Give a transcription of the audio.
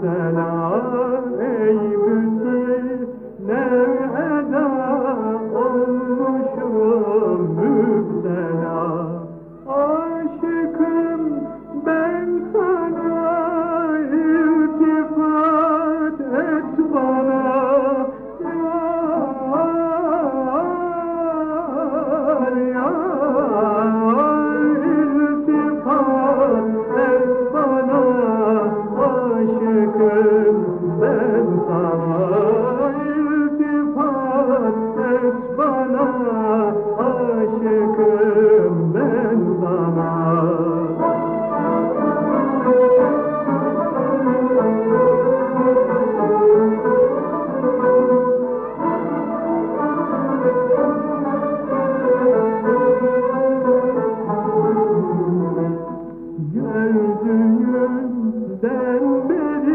selam Gördüğümden beri